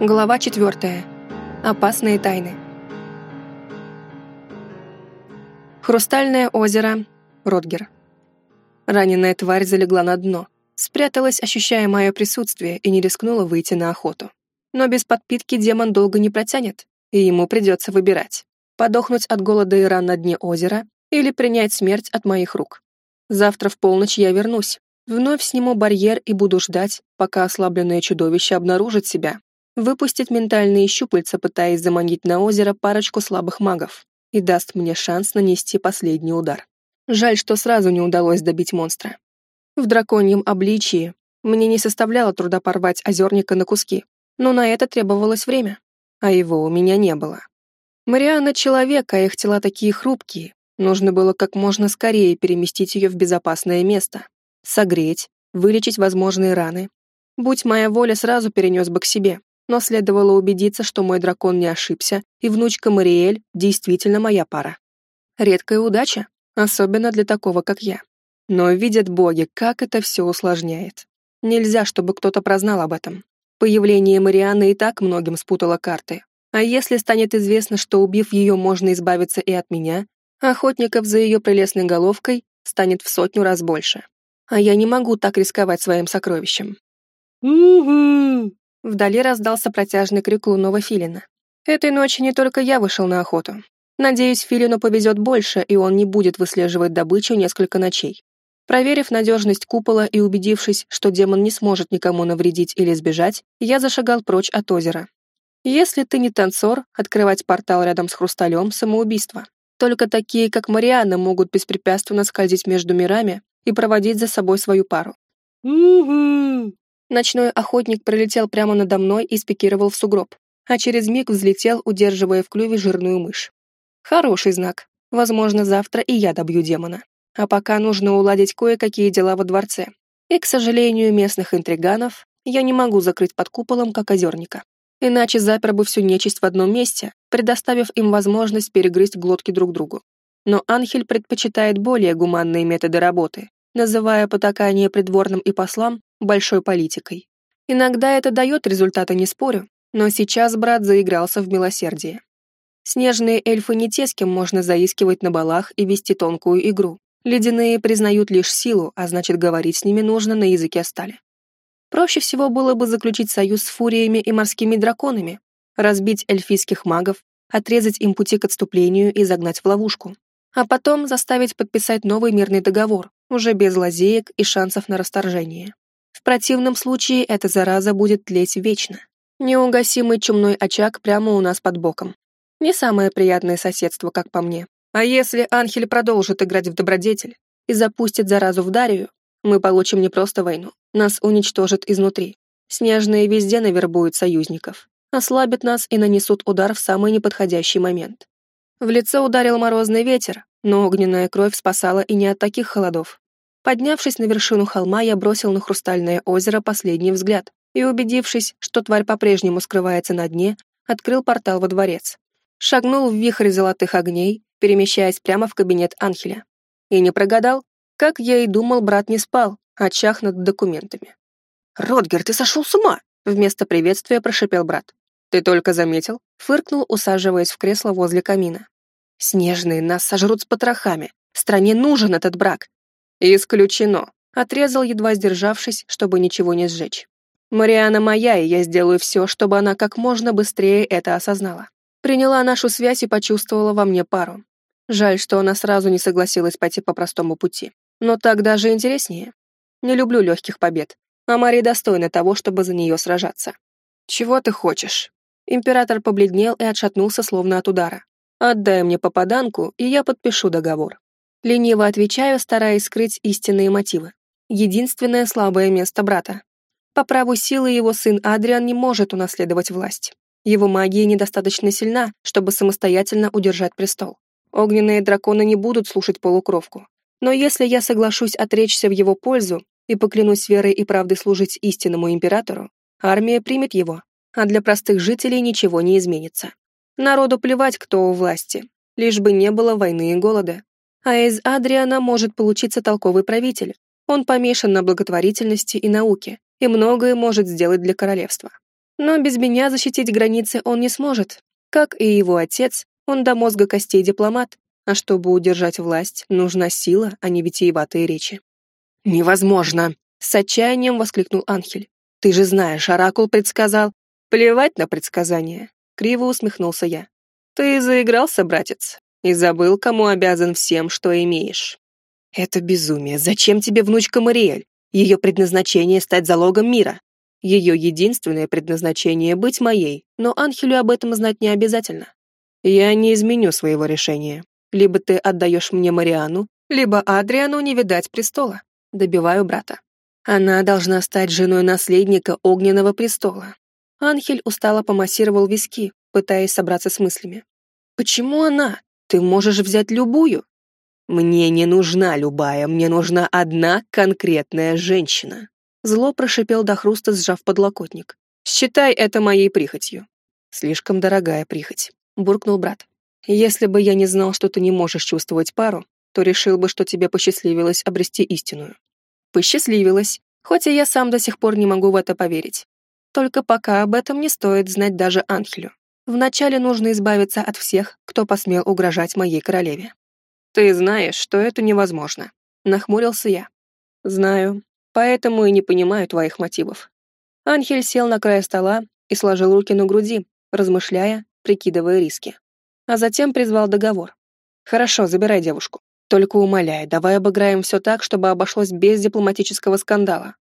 Глава четвертая. Опасные тайны. Хрустальное озеро. Ротгер. Раненая тварь залегла на дно, спряталась, ощущая мое присутствие, и не рискнула выйти на охоту. Но без подпитки демон долго не протянет, и ему придется выбирать. Подохнуть от голода и ран на дне озера или принять смерть от моих рук. Завтра в полночь я вернусь. Вновь сниму барьер и буду ждать, пока ослабленное чудовище обнаружит себя выпустит ментальные щупальца, пытаясь заманить на озеро парочку слабых магов, и даст мне шанс нанести последний удар. Жаль, что сразу не удалось добить монстра. В драконьем обличии мне не составляло труда порвать озерника на куски, но на это требовалось время, а его у меня не было. Марианна — человек, а их тела такие хрупкие. Нужно было как можно скорее переместить ее в безопасное место, согреть, вылечить возможные раны. Будь моя воля, сразу перенес бы к себе, но следовало убедиться, что мой дракон не ошибся, и внучка Мариэль действительно моя пара. Редкая удача, особенно для такого, как я. Но видят боги, как это все усложняет. Нельзя, чтобы кто-то прознал об этом. Появление Марианы и так многим спутало карты. А если станет известно, что убив ее можно избавиться и от меня, охотников за ее прелестной головкой станет в сотню раз больше. А я не могу так рисковать своим сокровищем. «Угу!» Вдали раздался протяжный крик лунного филина. Этой ночью не только я вышел на охоту. Надеюсь, филину повезет больше, и он не будет выслеживать добычу несколько ночей. Проверив надежность купола и убедившись, что демон не сможет никому навредить или сбежать, я зашагал прочь от озера. Если ты не танцор, открывать портал рядом с хрусталем — самоубийство. Только такие, как Марианна, могут беспрепятственно скользить между мирами и проводить за собой свою пару. «Угу!» Ночной охотник пролетел прямо надо мной и спикировал в сугроб, а через миг взлетел, удерживая в клюве жирную мышь. Хороший знак. Возможно, завтра и я добью демона. А пока нужно уладить кое-какие дела во дворце. И, к сожалению, местных интриганов я не могу закрыть под куполом, как озерника. Иначе запер бы всю нечисть в одном месте, предоставив им возможность перегрызть глотки друг другу. Но Анхель предпочитает более гуманные методы работы, называя потакание придворным и послам большой политикой. Иногда это дает результаты, не спорю, но сейчас брат заигрался в милосердие. Снежные эльфы не те, с кем можно заискивать на балах и вести тонкую игру. Ледяные признают лишь силу, а значит, говорить с ними нужно на языке стали. Проще всего было бы заключить союз с фуриями и морскими драконами, разбить эльфийских магов, отрезать им пути к отступлению и загнать в ловушку. А потом заставить подписать новый мирный договор, уже без лазеек и шансов на расторжение. Противном случае эта зараза будет тлеть вечно. Неугасимый чумной очаг прямо у нас под боком. Не самое приятное соседство, как по мне. А если Анхель продолжит играть в добродетель и запустит заразу в Дарию, мы получим не просто войну, нас уничтожат изнутри. Снежные везде навербуют союзников, ослабят нас и нанесут удар в самый неподходящий момент. В лицо ударил морозный ветер, но огненная кровь спасала и не от таких холодов. Поднявшись на вершину холма, я бросил на хрустальное озеро последний взгляд и, убедившись, что тварь по-прежнему скрывается на дне, открыл портал во дворец. Шагнул в вихрь золотых огней, перемещаясь прямо в кабинет Анхеля. И не прогадал. Как я и думал, брат не спал, а чах над документами. «Ротгер, ты сошел с ума!» Вместо приветствия прошипел брат. «Ты только заметил?» Фыркнул, усаживаясь в кресло возле камина. «Снежные нас сожрут с потрохами. Стране нужен этот брак. «Исключено», — отрезал, едва сдержавшись, чтобы ничего не сжечь. «Мариана моя, и я сделаю все, чтобы она как можно быстрее это осознала. Приняла нашу связь и почувствовала во мне пару. Жаль, что она сразу не согласилась пойти по простому пути. Но так даже интереснее. Не люблю легких побед, а Мария достойна того, чтобы за нее сражаться. Чего ты хочешь?» Император побледнел и отшатнулся, словно от удара. «Отдай мне попаданку, и я подпишу договор». Лениво отвечаю, стараясь скрыть истинные мотивы. Единственное слабое место брата. По праву силы его сын Адриан не может унаследовать власть. Его магия недостаточно сильна, чтобы самостоятельно удержать престол. Огненные драконы не будут слушать полукровку. Но если я соглашусь отречься в его пользу и поклянусь верой и правдой служить истинному императору, армия примет его, а для простых жителей ничего не изменится. Народу плевать, кто у власти, лишь бы не было войны и голода. А из Адриана может получиться толковый правитель. Он помешан на благотворительности и науке, и многое может сделать для королевства. Но без меня защитить границы он не сможет. Как и его отец, он до мозга костей дипломат, а чтобы удержать власть, нужна сила, а не витиеватые речи. «Невозможно!» — с отчаянием воскликнул Анхель. «Ты же знаешь, Оракул предсказал...» «Плевать на предсказания!» — криво усмехнулся я. «Ты заигрался, братец, и забыл, кому обязан всем, что имеешь». «Это безумие. Зачем тебе внучка Мариэль? Ее предназначение — стать залогом мира. Ее единственное предназначение — быть моей, но Анхелю об этом знать не обязательно. Я не изменю своего решения. Либо ты отдаешь мне Мариану, либо Адриану не видать престола. Добиваю брата. Она должна стать женой наследника Огненного престола. Анхель устало помассировал виски, пытаясь собраться с мыслями. «Почему она? Ты можешь взять любую». «Мне не нужна любая, мне нужна одна конкретная женщина», Зло прошипел до хруста, сжав подлокотник. «Считай это моей прихотью». «Слишком дорогая прихоть», — буркнул брат. «Если бы я не знал, что ты не можешь чувствовать пару, то решил бы, что тебе посчастливилось обрести истинную». «Посчастливилось, хоть и я сам до сих пор не могу в это поверить. Только пока об этом не стоит знать даже Анхелю. Вначале нужно избавиться от всех, кто посмел угрожать моей королеве». «Ты знаешь, что это невозможно», — нахмурился я. «Знаю, поэтому и не понимаю твоих мотивов». Анхель сел на край стола и сложил руки на груди, размышляя, прикидывая риски. А затем призвал договор. «Хорошо, забирай девушку. Только умоляй, давай обыграем все так, чтобы обошлось без дипломатического скандала».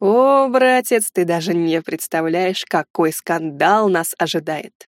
«О, братец, ты даже не представляешь, какой скандал нас ожидает!»